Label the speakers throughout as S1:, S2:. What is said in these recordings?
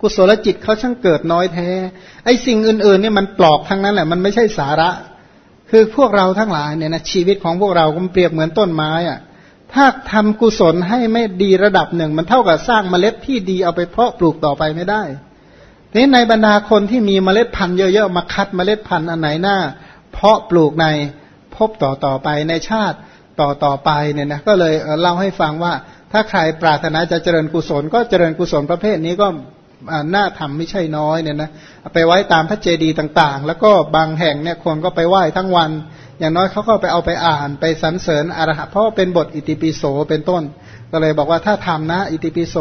S1: กุศลจิตเขาช่างเกิดน้อยแท้ ไอ้สิ่งอื่นๆเนี่ยมันปลอกทั้งนั้นแหละมันไม่ใช่สาระ คือพวกเราทั้งหลายเนี่ยนะชีวิตของพวกเราก็เปรียบเหมือนต้นไม้อะถ้าทำกุศลให้ไม่ดีระดับหนึ่ง มันเท่ากับสร้างเมล็ดที่ดีเอาไปเพาะปลูกต่อไปไม่ได้ทีนี้ในบรรดาคนที่มีเมล็ดพันธุ์เยอะๆมาคัดเมล็ดพันธุ์อันไหนหน้า เพาะปลูกในพบต่อต่อไปในชาติต่อต่อไปเนี่ยนะก็เลยเล่าให้ฟังว่า ถ้าใครปรารถนาจะเจริญกุศล ก็เจริญกุศลประเภทนี้ก็ หน่าทำไม่ใช่น้อยเนี่ยนะไปไว้ตามพระเจดีย์ต่าง ๆ แล้วก็บางแห่งเนี่ยคนก็ไปไหว้ทั้งวัน อย่างน้อยเขาก็ไปเอาไปอ่านไปสรรเสริญอรหัตเพราะเป็นบทอิติปิโสเป็นต้น ก็เลยบอกว่าถ้าทำนะ อิติปิโส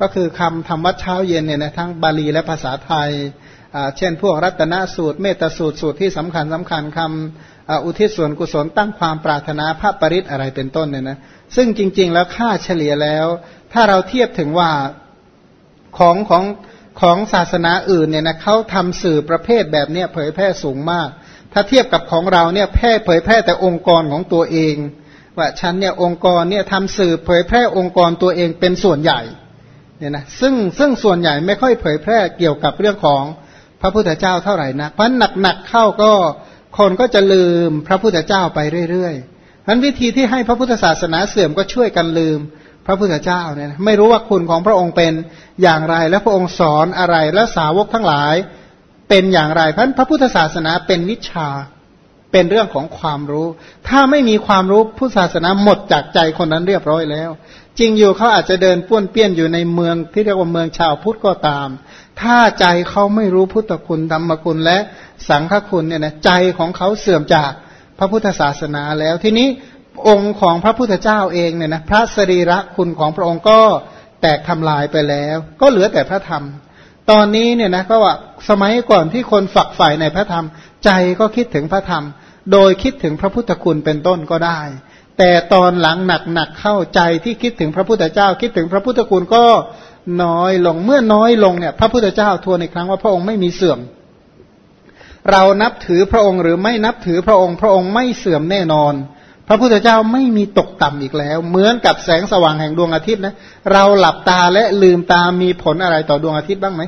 S1: ก็คือคำทำวัดเช้าเย็นเนี่ยนะทั้งบาลีและภาษาไทยเช่น พวกรัตนสูตร เมตสูตรสูตรที่สำคัญสำคัญคำอุทิศส่วนกุศลตั้งความปรารถนาพระปริศอะไรเป็นต้นเนี่ยนะซึ่งจริง ๆ แล้วค่าเฉลี่ยแล้ว ถ้าเราเทียบถึงว่า ของของของศาสนาอื่นเนี่ยนะเขาทำสื่อประเภทแบบเนี้ยเผยแพร่สูงมาก ถ้าเทียบกับของเราเนี่ยแพร่เผยแพร่แต่องค์กรของตัวเอง ว่าฉันเนี่ยองค์กรเนี่ยทำสื่อเผยแพร่องค์กรตัวเองเป็นส่วนใหญ่เนี่ยนะซึ่งซึ่งส่วนใหญ่ไม่ค่อยเผยแพร่เกี่ยวกับเรื่องของพระพุทธเจ้าเท่าไหร่นะเพราะหนักๆเข้าก็คนก็จะลืมพระพุทธเจ้าไปเรื่อยๆนั้นวิธีที่ให้พระพุทธศาสนาเสื่อมก็ช่วยกันลืม ระพุทธเจ้าเนี่ยไม่รู้ว่าคุณของพระองค์เป็นอย่างไร และพระองค์สอนอะไรและสาวกทั้งหลายเป็นอย่างไรเพราะพระพุทธศาสนาเป็นวิชาเป็นเรื่องของความรู้ ถ้าไม่มีความรู้พุทธศาสนาหมดจากใจคนนั้นเรียบร้อยแล้ว จริงอยู่เขาอาจจะเดินป้วนเปี้ยนอยู่ในเมืองที่เรียกว่าเมืองชาวพุทธก็ตาม ถ้าใจเขาไม่รู้พุทธคุณธรรมคุณและสังฆคุณเนี่ยนะใจของเขาเสื่อมจากพระพุทธศาสนาแล้วทีนี้ องค์ของพระพุทธเจ้าเองเนี่ยนะพระสรีระคุณของพระองค์ก็แตกทำลายไปแล้ว ก็เหลือแต่พระธรรม ตอนนี้เนี่ยนะก็ว่าสมัยก่อนที่คนฝักใฝ่ในพระธรรม ใจก็คิดถึงพระธรรม โดยคิดถึงพระพุทธคุณเป็นต้นก็ได้ แต่ตอนหลังหนักหนักเข้าใจที่คิดถึงพระพุทธเจ้า คิดถึงพระพุทธคุณก็น้อยลงเมื่อน้อยลงเนี่ย พระพุทธเจ้าทวนอีกครั้งว่าพระองค์ไม่มีเสื่อม เรานับถือพระองค์หรือไม่นับถือพระองค์ พระองค์ไม่เสื่อมแน่นอน พระพุทธเจ้าไม่มีตกต่ำอีกแล้ว เหมือนกับแสงสว่างแห่งดวงอาทิตย์นะ เราหลับตาและลืมตามีผลอะไรต่อดวงอาทิตย์บ้างไหม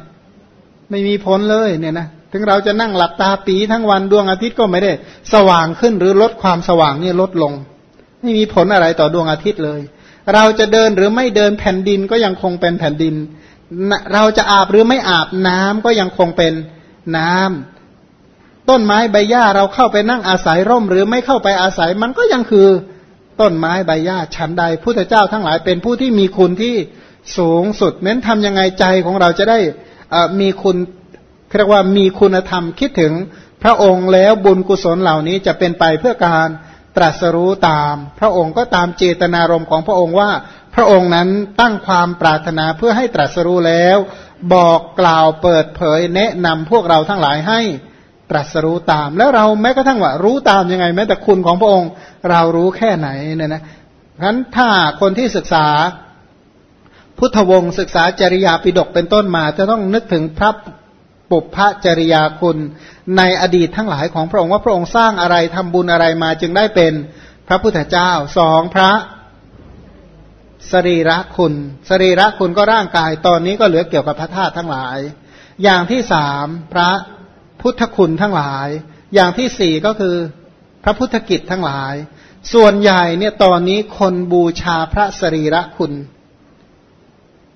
S1: ไม่มีผลเลยเนี่ยนะถึงเราจะนั่งหลับตาปีทั้งวันดวงอาทิตย์ก็ไม่ได้ สว่างขึ้นหรือลดความสว่างนี่ลดลง ไม่มีผลอะไรต่อดวงอาทิตย์เลย เราจะเดินหรือไม่เดินแผ่นดินก็ยังคงเป็นแผ่นดิน เราจะอาบหรือไม่อาบน้ำก็ยังคงเป็นน้ำ ต้นไม้ใบหญ้าเราเข้าไปนั่งอาศัยร่ม หรือไม่เข้าไปอาศัยมันก็ยังคือต้นไม้ใบหญ้าชั้นใดพุทธเจ้าทั้งหลายเป็นผู้ที่มีคุณที่สูงสุดเน้นทำยังไงใจของเราจะได้มีคุณเรียกว่ามีคุณธรรมคิดถึงพระองค์แล้วบุญกุศลเหล่านี้จะเป็นไปเพื่อการตรัสรู้ตาม พระองค์ก็ตามเจตนารมณ์ของพระองค์ว่า พระองค์นั้นตั้งความปรารถนาเพื่อให้ตรัสรู้แล้ว บอกกล่าวเปิดเผยแนะนำพวกเราทั้งหลายให้ ตรัสรู้ตาม แล้วเราแม้กระทั่งว่ารู้ตามยังไง แม้แต่คุณของพระองค์ เรารู้แค่ไหนเนี่ยนะฉะนั้นถ้าคนที่ศึกษาพุทธวงศ์ศึกษาจริยาปิฎกเป็นต้นมา จะต้องนึกถึงพระปุพพจริยาคุณในอดีตทั้งหลายของพระองค์ว่าพระองค์สร้างอะไรทำบุญอะไรมาจึงได้เป็นพระพุทธเจ้าสองพระสรีระคุณสรีระคุณก็ร่างกายตอนนี้ก็เหลือเกี่ยวกับพระธาตุทั้งหลาย อย่างที่สามพระ พุทธคุณทั้งหลาย อย่างที่สี่ก็คือพระพุทธกิจทั้งหลาย ส่วนใหญ่เนี่ยตอนนี้คนบูชาพระสรีระคุณ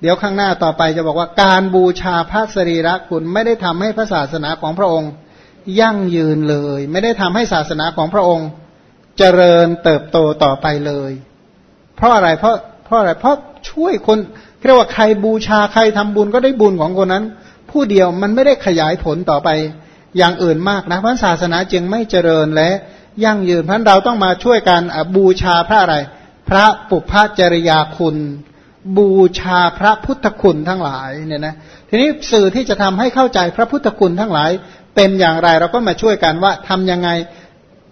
S1: เดี๋ยวข้างหน้าต่อไปจะบอกว่าการบูชาพระสรีระคุณไม่ได้ทำให้พระศาสนาของพระองค์ ยั่งยืนเลย ไม่ได้ทำให้ศาสนาของพระองค์ เจริญเติบโตต่อไปเลย เพราะอะไรเพราะเพราะอะไรเพราะช่วยคนเรียกว่าใครบูชาใครทำบุญก็ได้บุญของคนนั้น ผู้เดียวมันไม่ได้ขยายผลต่อไป อย่างอื่นมากนะพระศาสนาจึงไม่เจริญและยั่งยืนเพราะเราต้องมาช่วยกันบูชาพระอะไร พระปุพพจริยาคุณ บูชาพระพุทธคุณทั้งหลายเนี่ยนะทีนี้สื่อที่จะทำให้เข้าใจพระพุทธคุณทั้งหลาย เป็นอย่างไรเราก็มาช่วยกันว่าทำยังไง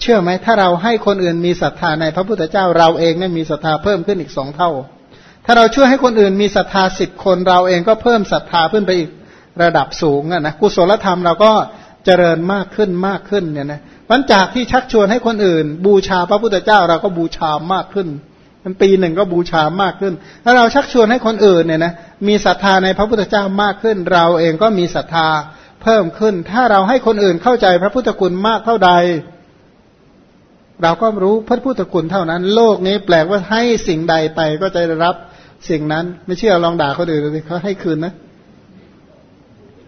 S1: เชื่อไหมถ้าเราให้คนอื่นมีศรัทธาในพระพุทธเจ้าเราเองเนี่ยมีศรัทธาเพิ่มขึ้นอีกสองเท่า ถ้าเราช่วยให้คนอื่นมีศรัทธาสิบคนเราเองก็เพิ่มศรัทธาขึ้นไปอีกระดับสูงนะกุศลธรรมเราก็ เจริญมากขึ้นมากขึ้นเนี่ยนะมันจากที่ชักชวนให้คนอื่น บูชาพระพุทธเจ้าเราก็บูชามากขึ้นมันปีหนึ่งก็บูชามากขึ้น ถ้าเราชักชวนให้คนอื่นเนี่ยนะมีศรัทธาในพระพุทธเจ้ามากขึ้น เราเองก็มีศรัทธาเพิ่มขึ้น ถ้าเราให้คนอื่นเข้าใจพระพุทธคุณมากเท่าใด เราก็รู้พระพุทธคุณเท่านั้น โลกนี้แปลกว่าให้สิ่งใดไปก็จะได้รับสิ่งนั้น ไม่เชื่อลองด่าคนอื่นดูสิเขาให้คืนนะ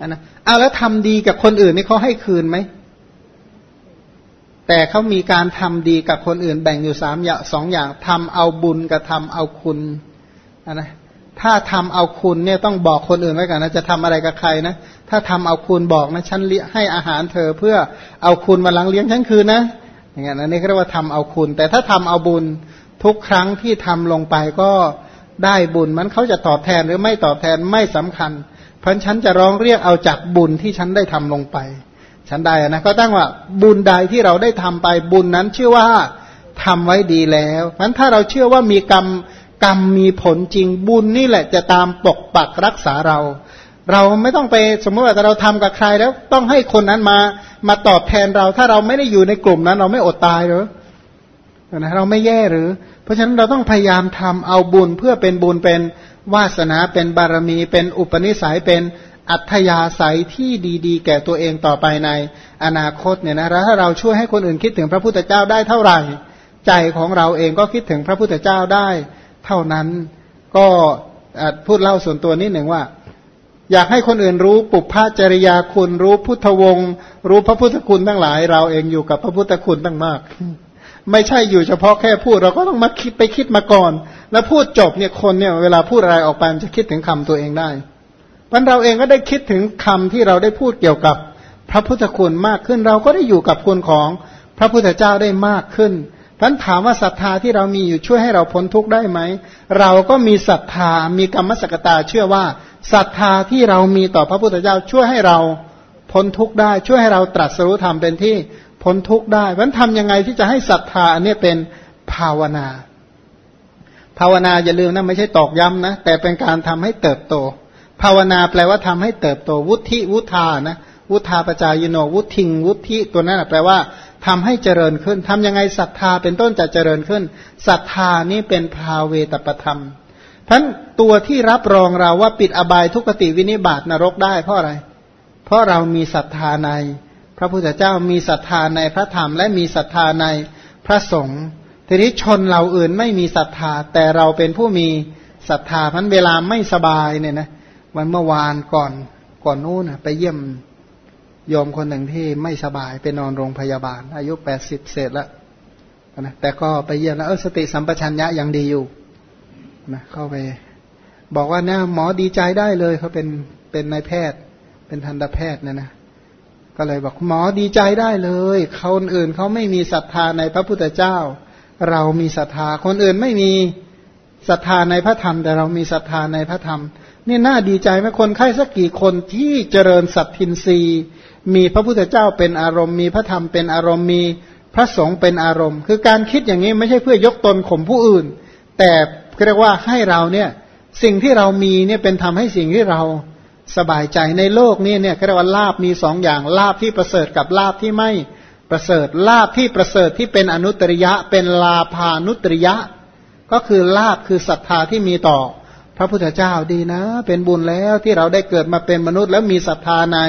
S1: นนะเอาแล้วทำดีกับคนอื่นนี่เขาให้คืนไหม แต่เขามีการทำดีกับคนอื่น แบ่งอยู่สามอย่างสองอย่างทำเอาบุญกับทำเอาคุณนะถ้าทำเอาคุณเนี่ยต้องบอกคนอื่นไว้ก่อนนะจะทำอะไรกับใครนะถ้าทำเอาคุณบอกนะฉันให้อาหารเธอเพื่อเอาคุณมาลังเลี้ยงฉันคืนนะอย่างเงี้ยนะนี่เรียกว่าทำเอาคุณ แต่ถ้าทำเอาบุญทุกครั้งที่ทำลงไปก็ได้บุญมันเขาจะตอบแทนหรือไม่ตอบแทนไม่สำคัญ ราะฉันจะร้องเรียกเอาจากบุญที่ฉันได้ทำลงไป ฉันใดนะก็ตั้งว่าบุญใดที่เราได้ทำไปบุญนั้นชื่อว่าทำไว้ดีแล้วมันถ้าเราเชื่อว่ามีกรรมกรรมมีผลจริงบุญนี่แหละจะตามปกปักรักษาเรา เราไม่ต้องไปสมมติว่าเราทำกับใครแล้วต้องให้คนนั้นมามาตอบแทนเรา ถ้าเราไม่ได้อยู่ในกลุ่มนั้น เราไม่อดตายหรือนะเราไม่แย่หรือ เพราะฉะนั้นเราต้องพยายามทำเอาบุญเพื่อเป็นบุญเป็น วาสนาเป็นบารมีเป็นอุปนิสัยเป็นอัธยาศัยที่ดีๆ แก่ตัวเองต่อไปในอนาคตเนี่ยนะแล้วถ้าเราช่วยให้คนอื่นคิดถึงพระพุทธเจ้าได้เท่าไหร่ ใจของเราเองก็คิดถึงพระพุทธเจ้าได้ เท่านั้นก็พูดเล่าส่วนตัวนิดหนึ่งว่า อยากให้คนอื่นรู้ปุพพจริยาคุณรู้พุทธวงศ์รู้พระพุทธคุณทั้งหลาย เราเองอยู่กับพระพุทธคุณตั้งมาก ไม่ใช่อยู่เฉพาะแค่พูด เราก็ต้องมาคิดไปคิดมาก่อน แล้วพูดจบเนี่ยคนเนี่ยเวลาพูดอะไรออกไปจะคิดถึงคำตัวเองได้พันเราเองก็ได้คิดถึงคำที่เราได้พูดเกี่ยวกับพระพุทธคุณมากขึ้น เราก็ได้อยู่กับคุณของพระพุทธเจ้าได้มากขึ้นพันถามว่าศรัทธาที่เรามีอยู่ช่วยให้เราพ้นทุกข์ได้ไหม เราก็มีศรัทธามีกรรมสกตาเชื่อว่าศรัทธาที่เรามีต่อพระพุทธเจ้าช่วยให้เราพ้นทุกข์ได้ช่วยให้เราตรัสรู้ธรรมเป็นที่ พ้นทุกข์ได้พันทำยังไงที่จะให้ศรัทธาเนี่ยเป็นภาวนา ภาวนาอย่าลืมนะไม่ใช่ตอกย้ำนะแต่เป็นการทำให้เติบโต ภาวนาแปลว่าทำให้เติบโต วุฒิวุธานะวุธาปจายโนวุทิง วุธิตัวนั้นแปลว่าทำให้เจริญขึ้นทำยังไงศรัทธาเป็นต้นจะเจริญขึ้นศรัทธานี้เป็นภาเวตประธรรมพันตัวที่รับรองเราว่าปิดอบายทุกติวินิบาตนรกได้เพราะอะไร เพราะเรามีศรัทธาใน พระพุทธเจ้ามีศรัทธาในพระธรรม และมีศรัทธาในพระสงฆ์ทีนี้ชนเราอื่นไม่มีศรัทธา แต่เราเป็นผู้มีศรัทธาพันเวลาไม่สบายเนี่ยนะวันเมื่อวานก่อนก่อนนู้นไปเยี่ยมโยมคนหนึ่งที่ไม่สบายไปนอนโรงพยาบาล อายุแปดสิบเศษแล้วนะแต่ก็ไปเยี่ยมแล้วเออสติสัมปชัญญะยังดีอยู่นะเข้าไป บอกว่าเนี่ยหมอดีใจได้เลยเขาเป็นเป็นนายแพทย์ เป็นทันตแพทย์นะนะ ก็เลยบอกหมอดีใจได้เลยคนอื่นเขาไม่มีศรัทธาในพระพุทธเจ้า เรามีศรัทธาคนอื่นไม่มีศรัทธาในพระธรรม แต่เรามีศรัทธาในพระธรรมนี่น่าดีใจไหมคนไข้สักกี่คนที่เจริญสัตทินรีมีพระพุทธเจ้าเป็นอารมณ์ มีพระธรรมเป็นอารมณ์มีพระสงฆ์เป็นอารมณ์ คือการคิดอย่างนี้ไม่ใช่เพื่อยกตนข่มผู้อื่น แต่เรียกว่าให้เราเนี่ยสิ่งที่เรามีเนี่ยเป็นทำให้สิ่งที่เรา สบายใจในโลกนี้เนี่ยเรียกว่าลาบมีสองอย่างลาบที่ประเสริฐกับลาบที่ไม่ประเสริฐลาบที่ประเสริฐที่เป็นอนุตริยะ เป็นลาภานุตริยะ ก็คือลาบคือศรัทธาที่มีต่อ พระพุทธเจ้าดีนะ เป็นบุญแล้วที่เราได้เกิดมาเป็นมนุษย์ แล้วมีศรัทธาใน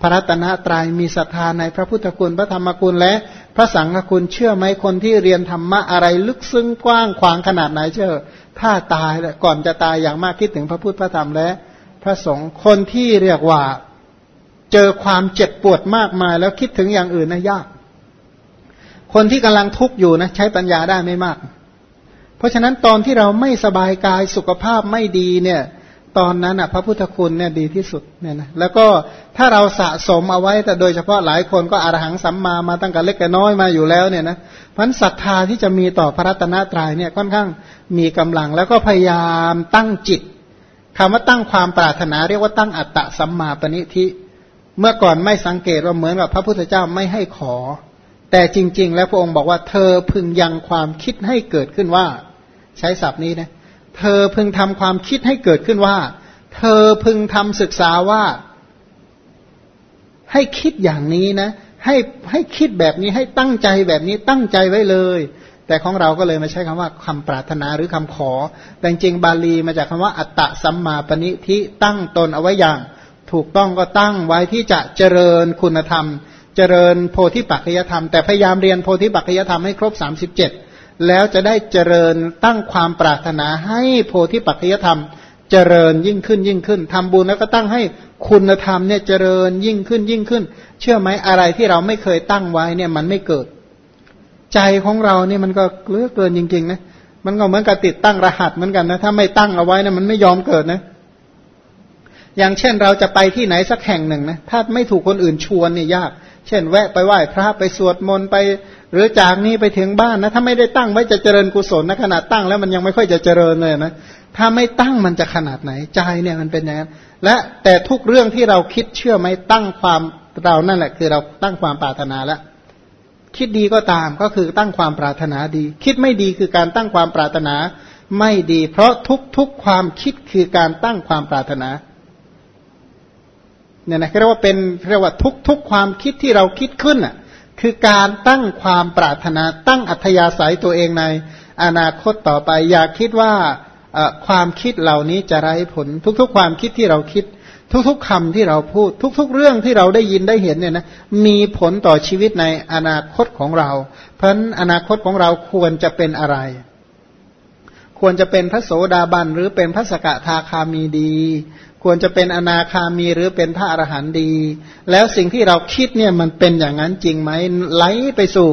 S1: พระรัตนตรยัยมีศรัทธาในพระพุทธคุณพระธรรมคุณและ พระสังฆคุณเชื่อไหมคนที่เรียนธรรมะอะไรลึกซึ้งกว้างขวางขนาดไหนเชื่อถ้าตายก่อนจะตายอย่างมากคิดถึงพระพุทธพระธรรมและ พระสงฆ์คนที่เรียกว่าเจอความเจ็บปวดมากมาย แล้วคิดถึงอย่างอื่นนะยาก คนที่กำลังทุกข์อยู่นะใช้ปัญญาได้ไม่มาก เพราะฉะนั้นตอนที่เราไม่สบายกายสุขภาพไม่ดีเนี่ย ตอนนั้นอะ พระพุทธคุณเนี่ยดีที่สุดเนี่ยนะแล้วก็ถ้าเราสะสมเอาไว้แต่โดยเฉพาะหลายคนก็อรหังสัมมามาตั้งแต่เล็กแต่น้อยมาอยู่แล้วเนี่ยนะพันศรัทธาที่จะมีต่อพระรัตนตรัยเนี่ยค่อนข้างมีกำลังแล้วก็พยายามตั้งจิต คำว่าตั้งความปรารถนาเรียกว่าตั้งอัตตะสัมมาปณิทิเมื่อก่อนไม่สังเกตว่าเหมือนกับพระพุทธเจ้าไม่ให้ขอ แต่จริง ๆ แล้วพระองค์บอกว่าเธอพึงยังความคิดให้เกิดขึ้นว่า ใช้ศัพท์นี้นะ เธอพึงทำความคิดให้เกิดขึ้นว่า เธอพึงทำศึกษาว่า ให้คิดอย่างนี้นะ ให้ให้คิดแบบนี้ให้ตั้งใจแบบนี้ตั้งใจไว้เลย แต่ของเราก็เลยมาใช้คำว่าคำปรารถนาหรือคำขอ แต่จริงบาลีมาจากคำว่าอัตตะสัมมาปณิทิตั้งตนเอาไว้อย่าง ถูกต้องก็ตั้งไว้ที่จะเจริญคุณธรรม เจริญโพธิปัจจยธรรม แต่พยายามเรียนโพธิปัจจยธรรมให้ครบ 37 แล้วจะได้เจริญตั้งความปรารถนาให้โพธิปัจจยธรรม เจริญยิ่งขึ้นยิ่งขึ้นทำบุญแล้วก็ตั้งให้คุณธรรมเนี่ยเจริญยิ่งขึ้นยิ่งขึ้น เชื่อไหมอะไรที่เราไม่เคยตั้งไว้เนี่ยมันไม่เกิด ใจของเราเนี่ยมันก็เลือเกินจริงๆนะมันก็เหมือนกับติดตั้งรหัสเหมือนกันนะถ้าไม่ตั้งเอาไว้นะมันไม่ยอมเกิดนะ อย่างเช่นเราจะไปที่ไหนสักแห่งหนึ่งนะถ้าไม่ถูกคนอื่นชวนเนี่ยยาก เช่น แวะไปไหว้พระไปสวดมนต์ไป หรือจากนี้ไปถึงบ้านนะถ้าไม่ได้ตั้งไว้จะเจริญกุศลนะขนาดตั้งแล้วมันยังไม่ค่อยจะเจริญเลยนะถ้าไม่ตั้งมันจะขนาดไหนใจเนี่ยมันเป็นอย่างนั้นและแต่ทุกเรื่องที่เราคิดเชื่อไหมตั้งความเรานั่นแหละ คือเราตั้งความปรารถนาแล้ว คิดดีก็ตามก็คือตั้งความปรารถนาดี คิดไม่ดีคือการตั้งความปรารถนาไม่ดี เพราะทุกทุกความคิดคือการตั้งความปรารถนาเนี่ยนะเรียกว่าเป็นเรียกว่าทุกทุกความคิดที่เราคิดขึ้นอะคือการตั้งความปรารถนาตั้งอัธยาศัยตัวเองในอนาคตต่อไป อย่าคิดว่าความคิดเหล่านี้จะไร้ผล ทุกๆ ความคิดที่เราคิด ทุกๆคำที่เราพูด ทุก ๆ เรื่องที่เราได้ยินได้เห็นเนี่ยนะมีผลต่อชีวิตในอนาคตของเรา เพราะฉะนั้นอนาคตของเราควรจะเป็นอะไร ควรจะเป็นพระโสดาบันหรือเป็นพระสกทาคามีดี ควรจะเป็นอนาคามีหรือเป็นพระอรหันต์ดี แล้วสิ่งที่เราคิดเนี่ยมันเป็นอย่างนั้นจริงไหมไหลไปสู่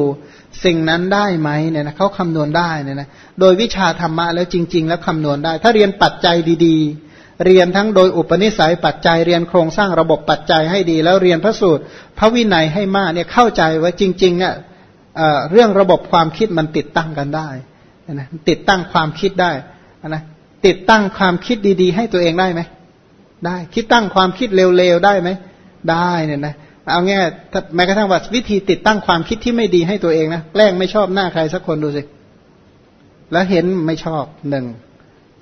S1: สิ่งนั้นได้ไหมเนี่ยนะเขาคำนวณได้เนี่ยนะโดยวิชาธรรมะแล้วจริง ๆ แล้วคำนวณได้ ถ้าเรียนปัจจัยดี ๆ เรียนทั้งโดยอุปนิสัยปัจจัยเรียนโครงสร้างระบบปัจจัยให้ดี แล้วเรียนพระสูตร พระวินัยให้มากเนี่ยเข้าใจว่าจริงๆเนี่ยเรื่องระบบความคิดมันติดตั้งกันได้นะติดตั้งความคิดได้นะติดตั้งความคิดดีๆ ให้ตัวเองได้ไหมได้คิดตั้งความคิดเร็วๆได้ไหมได้เนี่ยนะเอาง่ายแม้กระทั่งว่าวิธีติดตั้งความคิดที่ไม่ดีให้ตัวเองนะแกล้งไม่ชอบหน้าใครสักคนดูสิแล้วเห็นไม่ชอบหนึ่ง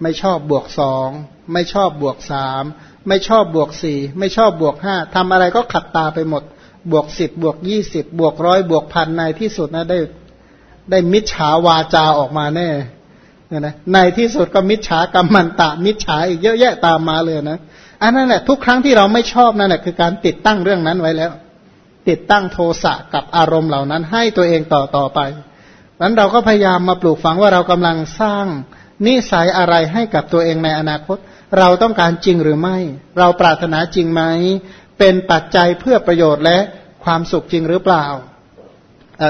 S1: ไม่ชอบบวกสอง ไม่ชอบบวกสามไม่ชอบบวกสี่ไม่ชอบบวกห้าทำอะไรก็ขัดตาไปหมด บวกสิบบวกยี่สิบบวกร้อยบวกพันในที่สุดนะได้ได้มิจฉาวาจาออกมาแน่เนี่ยนะในที่สุดก็มิจฉากรรมันตะ มิจฉาอีกเยอะแยะตามมาเลยนะอันนั้นแหละทุกครั้งที่เราไม่ชอบนั่นแหละคือการติดตั้งเรื่องนั้นไว้แล้ว ติดตั้งโทสะกับอารมณ์เหล่านั้น ให้ตัวเองต่อต่อไปนั้นเราก็พยายามมาปลูกฝังว่าเรากำลังสร้างนิสัยอะไรให้กับตัวเองในอนาคต เราต้องการจริงหรือไม่ เราปรารถนาจริงไหม เป็นปัจจัยเพื่อประโยชน์และความสุขจริงหรือเปล่า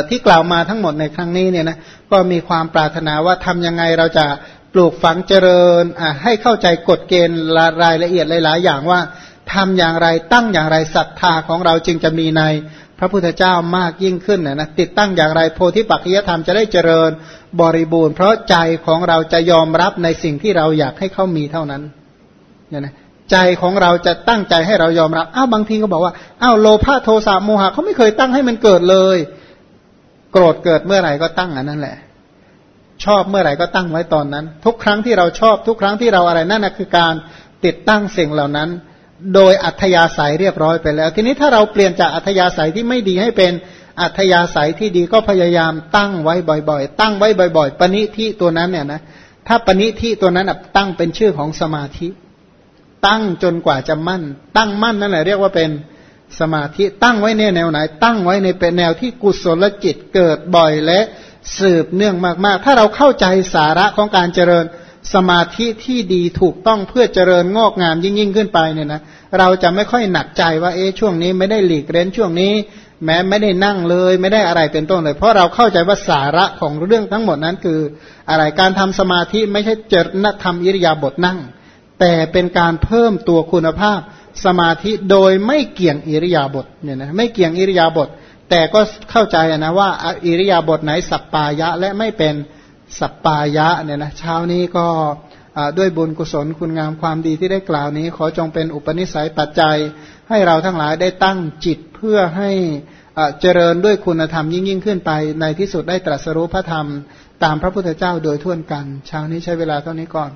S1: ที่กล่าวมาทั้งหมดในครั้งนี้เนี่ยนะก็มีความปรารถนาว่าทำยังไงเราจะปลูกฝังเจริญให้เข้าใจกฎเกณฑ์รายละเอียดหลาย ๆ อย่างว่าทำอย่างไรตั้งอย่างไรศรัทธาของเราจึงจะมีในพระพุทธเจ้ามากยิ่งขึ้นนะนะติดตั้งอย่างไรโพธิปัจจยธรรมจะได้เจริญบริบูรณ์ เพราะใจของเราจะยอมรับในสิ่งที่เราอยากให้เขามีเท่านั้น เนี่ยนะใจของเราจะตั้งใจให้เรายอมรับอ้าวบางทีก็บอกว่าอ้าวโลภะโทสะโมหะเขาไม่เคยตั้งให้มันเกิดเลย โกรธเกิดเมื่อไหร่ก็ตั้งอันนั้นแหละ ชอบเมื่อไหร่ก็ตั้งไว้ตอนนั้น ทุกครั้งที่เราชอบทุกครั้งที่เราอะไรนั่นนะคือการติดตั้งสิ่งเหล่านั้น โดยอัธยาศัยเรียบร้อยไปแล้ว ทีนี้ถ้าเราเปลี่ยนจากอัธยาศัยที่ไม่ดีให้เป็นอัธยาศัยที่ดีก็พยายามตั้งไว้บ่อยๆ ตั้งไว้บ่อย ๆ ปณิที่ตัวนั้นเนี่ยนะถ้าปณิที่ตัวนั้นตั้งเป็นชื่อของสมาธิ ตั้งจนกว่าจะมั่น ตั้งมั่นนั่นแหละเรียกว่าเป็นสมาธิตั้งไว้ในแนวไหน ตั้งไว้ในเป็นแนวที่กุศลจิตเกิดบ่อยและสืบเนื่องมากๆ ถ้าเราเข้าใจสาระของการเจริญสมาธิที่ดีถูกต้องเพื่อเจริญงอกงามยิ่งยิ่งขึ้นไปเนี่ยนะเราจะไม่ค่อยหนักใจว่าเอ๊ะช่วงนี้ไม่ได้หลีกเล่นช่วงนี้ แม้ไม่ได้นั่งเลยไม่ได้อะไรเป็นต้นเลย เพราะเราเข้าใจว่าสาระของเรื่องทั้งหมดนั้นคือ อะไรการทำสมาธิไม่ใช่เจริญธรรมอิริยาบถนั่ง แต่เป็นการเพิ่มตัวคุณภาพสมาธิโดยไม่เกี่ยงอิริยาบถเนี่ยนะไม่เกี่ยงอิริยาบถแต่ก็เข้าใจนะว่าอิริยาบถไหนสัปปายะและไม่เป็นสัปปายะเนี่ยนะเช้านี้ก็ด้วยบุญกุศลคุณงามความดีที่ได้กล่าวนี้ ขอจงเป็นอุปนิสัยปัจจัย ให้เราทั้งหลายได้ตั้งจิตเพื่อให้เจริญด้วยคุณธรรมยิ่งยิ่งขึ้นไป ในที่สุดได้ตรัสรู้พระธรรม ตามพระพุทธเจ้าโดยทั่วกัน เช้านี้ใช้เวลาเท่านี้ก่อน